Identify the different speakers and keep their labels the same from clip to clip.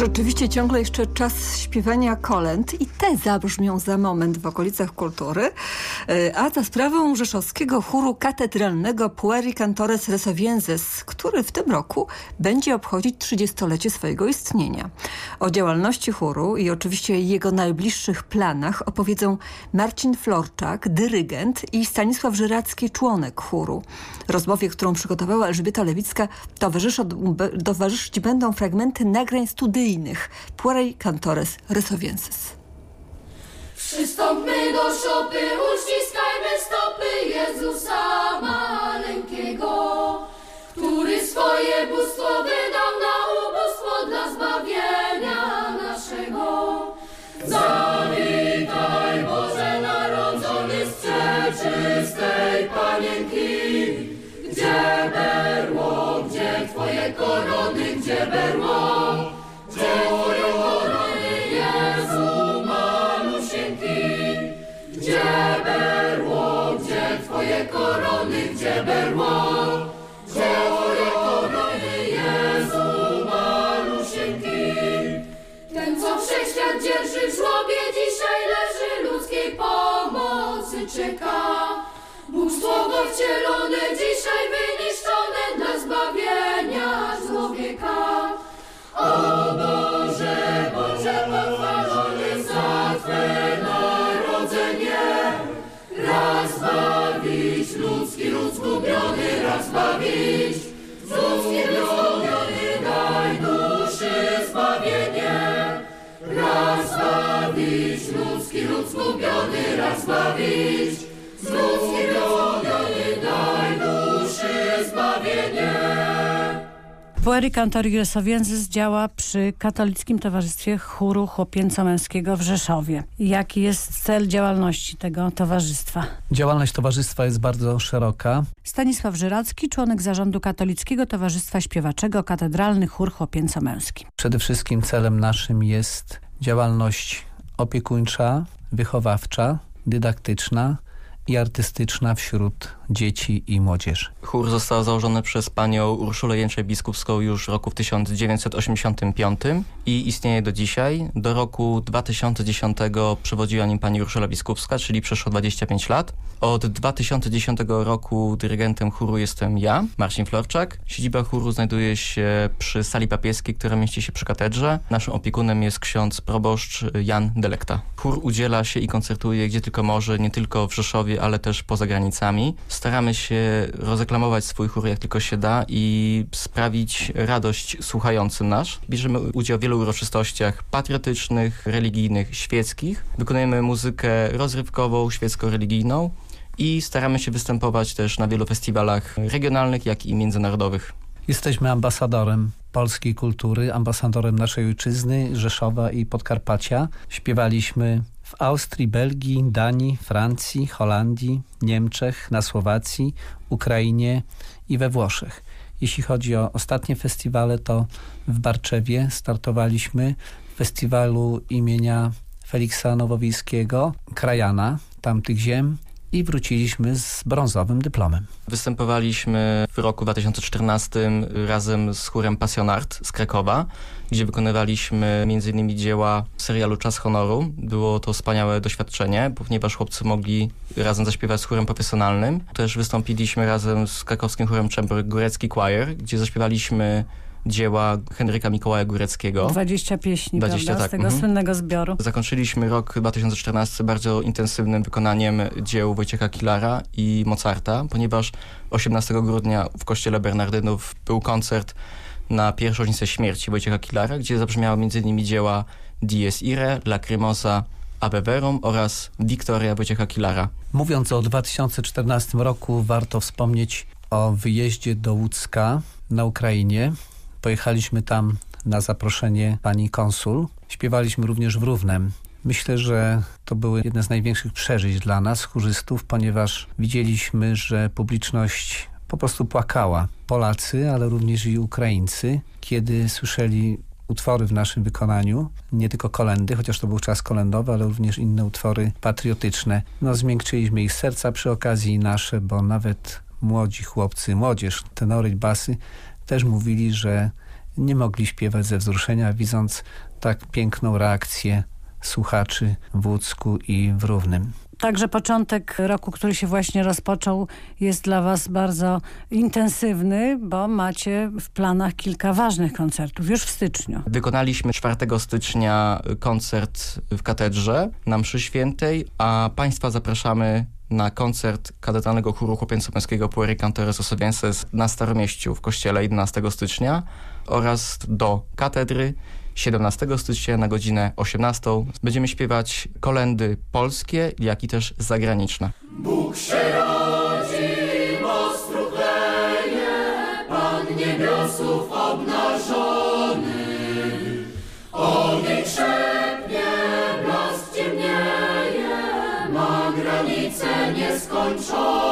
Speaker 1: rzeczywiście ciągle jeszcze czas śpiewania kolęd i te zabrzmią za moment w okolicach kultury, e, a za sprawą rzeszowskiego chóru katedralnego Pueri Cantores Resovienses, który w tym roku będzie obchodzić 30-lecie swojego istnienia. O działalności chóru i oczywiście jego najbliższych planach opowiedzą Marcin Florczak, dyrygent i Stanisław Żyracki, członek chóru. Rozmowie, którą przygotowała Elżbieta Lewicka, towarzyszyć będą fragmenty nagrań studyjnych Puerei Cantores Rysowiensis.
Speaker 2: Przystąpmy do szopy, uściskajmy stopy Jezusa maleńkiego, który swoje bóstwo wydał na ubóstwo dla zbawienia naszego. Zawitaj Boże narodzony z przeczystej Panienki, raz bawić ludzki lud zgubiony, raz bawić ludzki lud zgubiony, daj duszy zbawienie. Raz bawić ludzki lud zgubiony, raz bawić ludzki lud
Speaker 3: Pueri Cantori Gresowiensis działa przy Katolickim Towarzystwie Chóru Chłopięco-Męskiego w Rzeszowie. Jaki jest cel działalności tego towarzystwa?
Speaker 4: Działalność towarzystwa jest bardzo szeroka.
Speaker 3: Stanisław Żyracki, członek zarządu Katolickiego Towarzystwa Śpiewaczego Katedralny Chór Chłopięco-Męski.
Speaker 4: Przede wszystkim celem naszym jest działalność opiekuńcza, wychowawcza, dydaktyczna i artystyczna wśród dzieci i młodzieży.
Speaker 5: Chór został założony przez panią Urszulę Jęczej-Biskupską już w roku w 1985 i istnieje do dzisiaj. Do roku 2010 przewodziła nim pani Urszula Biskupska, czyli przeszło 25 lat. Od 2010 roku dyrygentem chóru jestem ja, Marcin Florczak. Siedziba chóru znajduje się przy sali papieskiej, która mieści się przy katedrze. Naszym opiekunem jest ksiądz proboszcz Jan Delekta. Chór udziela się i koncertuje gdzie tylko może, nie tylko w Rzeszowie, ale też poza granicami. Staramy się rozeklamować swój chór jak tylko się da i sprawić radość słuchającym nasz. Bierzemy udział w wielu uroczystościach patriotycznych, religijnych, świeckich. Wykonujemy muzykę rozrywkową, świecko-religijną i staramy się występować też na wielu festiwalach regionalnych, jak i międzynarodowych.
Speaker 4: Jesteśmy ambasadorem polskiej kultury, ambasadorem naszej ojczyzny, Rzeszowa i Podkarpacia. Śpiewaliśmy w Austrii, Belgii, Danii, Francji, Holandii, Niemczech, na Słowacji, Ukrainie i we Włoszech. Jeśli chodzi o ostatnie festiwale, to w Barczewie startowaliśmy w festiwalu imienia Feliksa Nowowiejskiego, krajana tamtych ziem i wróciliśmy z brązowym dyplomem.
Speaker 5: Występowaliśmy w roku 2014 razem z chórem Passionart z Krakowa, gdzie wykonywaliśmy m.in. dzieła serialu Czas Honoru. Było to wspaniałe doświadczenie, ponieważ chłopcy mogli razem zaśpiewać z chórem profesjonalnym. Też wystąpiliśmy razem z krakowskim chórem Chamber Górecki Choir, gdzie zaśpiewaliśmy dzieła Henryka Mikołaja Góreckiego.
Speaker 3: 20 pieśni,
Speaker 5: 20,
Speaker 3: prawda?
Speaker 5: tak,
Speaker 3: Z tego
Speaker 5: mhm.
Speaker 3: słynnego zbioru.
Speaker 5: Zakończyliśmy rok 2014 bardzo intensywnym wykonaniem dzieł Wojciecha Kilara i Mozarta, ponieważ 18 grudnia w kościele Bernardynów był koncert na pierwszą rocznicę śmierci Wojciecha Kilara, gdzie zabrzmiały m.in. dzieła Dies Irae, Lacrimosa, Ave Verum oraz Wiktoria Wojciecha Kilara.
Speaker 4: Mówiąc o 2014 roku, warto wspomnieć o wyjeździe do Łódzka na Ukrainie. Pojechaliśmy tam na zaproszenie pani konsul. Śpiewaliśmy również w Równem. Myślę, że to były jedne z największych przeżyć dla nas, chórzystów, ponieważ widzieliśmy, że publiczność po prostu płakała. Polacy, ale również i Ukraińcy, kiedy słyszeli utwory w naszym wykonaniu, nie tylko kolendy, chociaż to był czas kolendowy, ale również inne utwory patriotyczne. No zmiękczyliśmy ich serca przy okazji nasze, bo nawet młodzi chłopcy, młodzież, tenory, basy też mówili, że nie mogli śpiewać ze wzruszenia, widząc tak piękną reakcję słuchaczy w Łódzku i w Równym.
Speaker 3: Także początek roku, który się właśnie rozpoczął jest dla Was bardzo intensywny, bo macie w planach kilka ważnych koncertów już w styczniu.
Speaker 5: Wykonaliśmy 4 stycznia koncert w katedrze na mszy świętej, a Państwa zapraszamy na koncert katedralnego chóru chłopięco-męskiego Pueri Cantores Osobienses na Staromieściu w kościele 11 stycznia oraz do katedry 17 stycznia na godzinę 18 będziemy śpiewać kolendy polskie, jak i też zagraniczne.
Speaker 2: Bóg się rodzi, most Pan niebiosów obnażony. Ogień szepnie, blask ciemnieje, ma granice nieskończony.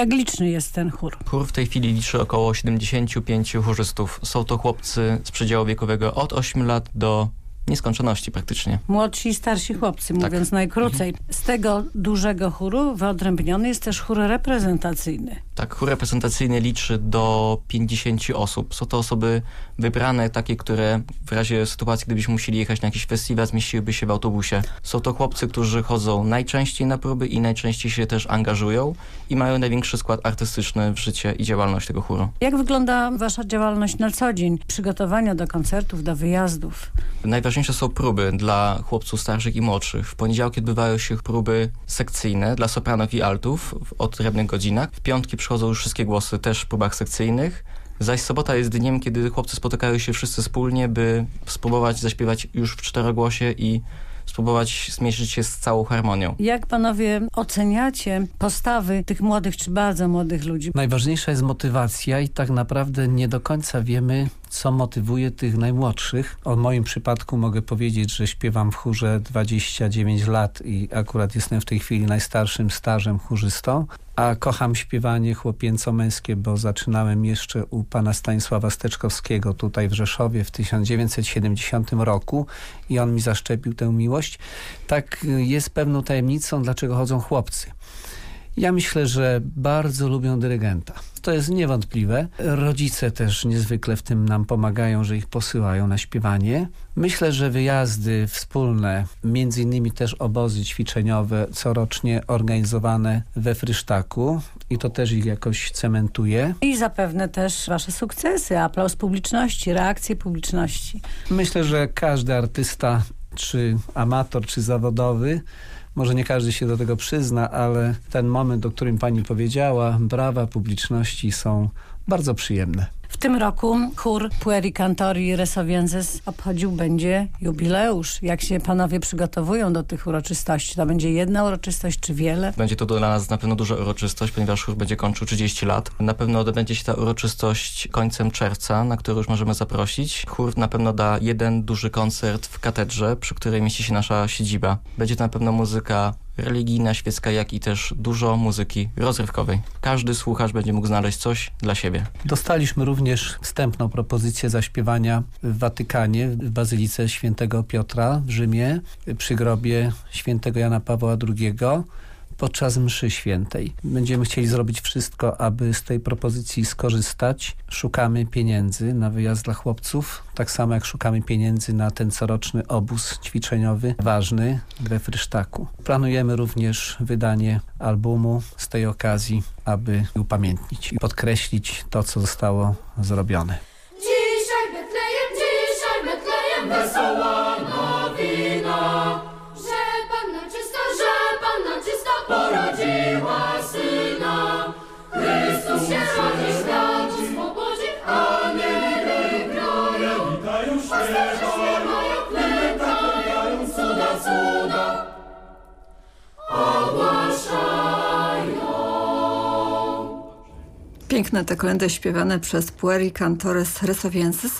Speaker 3: Jak liczny jest ten chór?
Speaker 5: Chór w tej chwili liczy około 75 chórzystów. Są to chłopcy z przedziału wiekowego od 8 lat do nieskończoności praktycznie.
Speaker 3: Młodsi i starsi chłopcy,
Speaker 5: Tak.
Speaker 3: mówiąc najkrócej. Z tego dużego chóru wyodrębniony jest też chór reprezentacyjny.
Speaker 5: Tak, chór reprezentacyjny liczy do 50 osób. Są to osoby wybrane, takie, które w razie sytuacji, gdybyśmy musieli jechać na jakiś festiwal, zmieściłyby się w autobusie. Są to chłopcy, którzy chodzą najczęściej na próby i najczęściej się też angażują i mają największy skład artystyczny w życie i działalność tego chóru.
Speaker 3: Jak wygląda wasza działalność na co dzień? Przygotowania do koncertów, do wyjazdów?
Speaker 5: Najważniejsze są próby dla chłopców starszych i młodszych. W poniedziałki odbywają się próby sekcyjne dla sopranów i altów w odrębnych godzinach. W piątki przychodzą już wszystkie głosy też w próbach sekcyjnych. Zaś sobota jest dniem, kiedy chłopcy spotykają się wszyscy wspólnie, by spróbować zaśpiewać już w czterogłosie i spróbować zmierzyć się z całą harmonią.
Speaker 3: Jak panowie oceniacie postawy tych młodych czy bardzo młodych ludzi?
Speaker 4: Najważniejsza jest motywacja i tak naprawdę nie do końca wiemy, co motywuje tych najmłodszych. O moim przypadku mogę powiedzieć, że śpiewam w chórze 29 lat i akurat jestem w tej chwili najstarszym stażem chórzystą, a kocham śpiewanie chłopięco-męskie, bo zaczynałem jeszcze u pana Stanisława Steczkowskiego tutaj w Rzeszowie w 1970 roku i on mi zaszczepił tę miłość. Tak y, jest pewną tajemnicą, dlaczego chodzą chłopcy. Ja myślę, że bardzo lubią dyrygenta. To jest niewątpliwe. Rodzice też niezwykle w tym nam pomagają, że ich posyłają na śpiewanie. Myślę, że wyjazdy wspólne, między innymi też obozy ćwiczeniowe corocznie organizowane we Frysztaku i to też ich jakoś cementuje.
Speaker 3: I zapewne też wasze sukcesy, aplauz publiczności, reakcje publiczności.
Speaker 4: Myślę, że każdy artysta, czy amator, czy zawodowy, może nie każdy się do tego przyzna, ale ten moment, o którym pani powiedziała, brawa publiczności są bardzo przyjemne.
Speaker 3: W tym roku chór Pueri Cantori Resovienses obchodził będzie jubileusz. Jak się panowie przygotowują do tych uroczystości? To będzie jedna uroczystość czy wiele?
Speaker 5: Będzie to dla nas na pewno duża uroczystość, ponieważ chór będzie kończył 30 lat. Na pewno odbędzie się ta uroczystość końcem czerwca, na którą już możemy zaprosić. Chór na pewno da jeden duży koncert w katedrze, przy której mieści się nasza siedziba. Będzie to na pewno muzyka religijna, świecka, jak i też dużo muzyki rozrywkowej. Każdy słuchacz będzie mógł znaleźć coś dla siebie.
Speaker 4: Dostaliśmy również wstępną propozycję zaśpiewania w Watykanie, w Bazylice Świętego Piotra w Rzymie, przy grobie Świętego Jana Pawła II podczas mszy świętej. Będziemy chcieli zrobić wszystko, aby z tej propozycji skorzystać. Szukamy pieniędzy na wyjazd dla chłopców, tak samo jak szukamy pieniędzy na ten coroczny obóz ćwiczeniowy ważny we Frysztaku. Planujemy również wydanie albumu z tej okazji, aby upamiętnić i podkreślić to, co zostało zrobione.
Speaker 2: Dzisiaj Betlejem, dzisiaj Betlejem wesoła urodziła Syna. Chrystus się rodzi, świat w swobodzie, anieli grają, grają, witają, śpiewają, klękają, cuda, cuda.
Speaker 1: Piękne te kolędy śpiewane przez Pueri Cantores Resoviensis